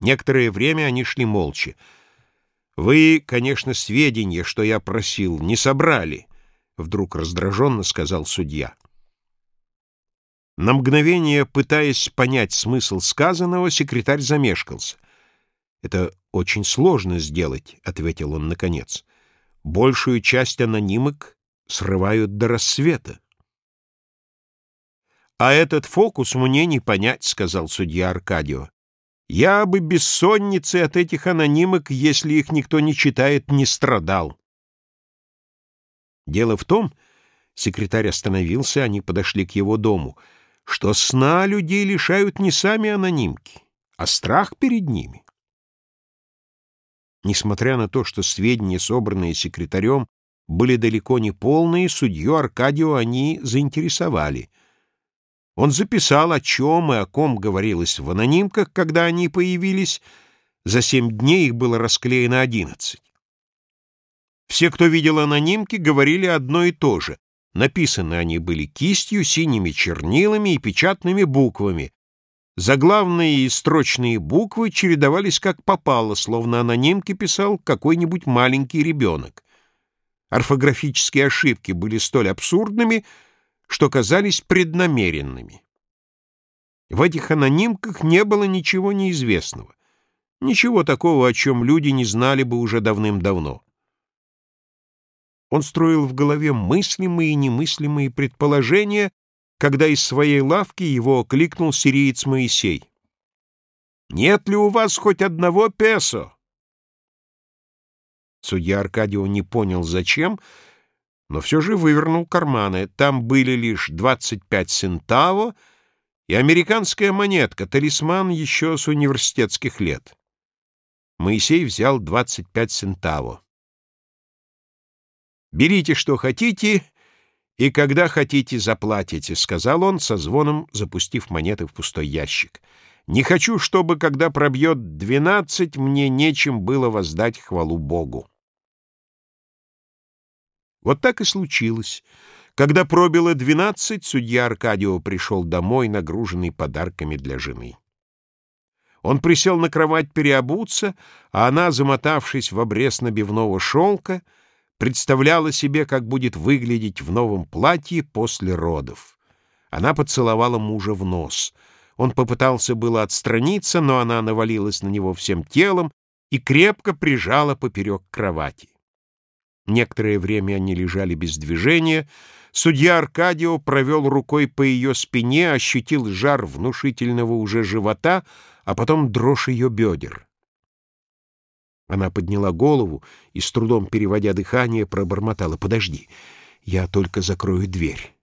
Некоторое время они шли молча. «Вы, конечно, сведения, что я просил, не собрали», — вдруг раздраженно сказал судья. На мгновение, пытаясь понять смысл сказанного, секретарь замешкался. «Это очень сложно сделать», — ответил он наконец. «Большую часть анонимок срывают до рассвета». «А этот фокус мне не понять», — сказал судья Аркадио. «Я бы бессонницей от этих анонимок, если их никто не читает, не страдал». Дело в том, секретарь остановился, они подошли к его дому, что сна людей лишают не сами анонимки, а страх перед ними. Несмотря на то, что сведения, собранные секретарем, были далеко не полные, судью Аркадию они заинтересовали. Он записал, о чем и о ком говорилось в анонимках, когда они появились. За семь дней их было расклеено одиннадцать. Все, кто видел анонимки, говорили одно и то же. Написаны они были кистью, синими чернилами и печатными буквами, Заглавные и строчные буквы чередовались как попало, словно анонимки писал какой-нибудь маленький ребенок. Орфографические ошибки были столь абсурдными, что казались преднамеренными. В этих анонимках не было ничего неизвестного, ничего такого, о чем люди не знали бы уже давным-давно. Он строил в голове мыслимые и немыслимые предположения, когда из своей лавки его окликнул сириец Моисей. «Нет ли у вас хоть одного песо?» Судья Аркадио не понял, зачем, но все же вывернул карманы. Там были лишь 25 центаво и американская монетка, талисман еще с университетских лет. Моисей взял 25 центаво. «Берите, что хотите, «И когда хотите, заплатите», — сказал он, со звоном запустив монеты в пустой ящик. «Не хочу, чтобы, когда пробьет двенадцать, мне нечем было воздать хвалу Богу». Вот так и случилось. Когда пробило двенадцать, судья Аркадио пришел домой, нагруженный подарками для жены. Он присел на кровать переобуться, а она, замотавшись в обрез набивного шелка, — представляла себе, как будет выглядеть в новом платье после родов. Она поцеловала мужа в нос. Он попытался было отстраниться, но она навалилась на него всем телом и крепко прижала поперек кровати. Некоторое время они лежали без движения. Судья Аркадио провел рукой по ее спине, ощутил жар внушительного уже живота, а потом дрожь ее бедер. Она подняла голову и, с трудом переводя дыхание, пробормотала. «Подожди, я только закрою дверь».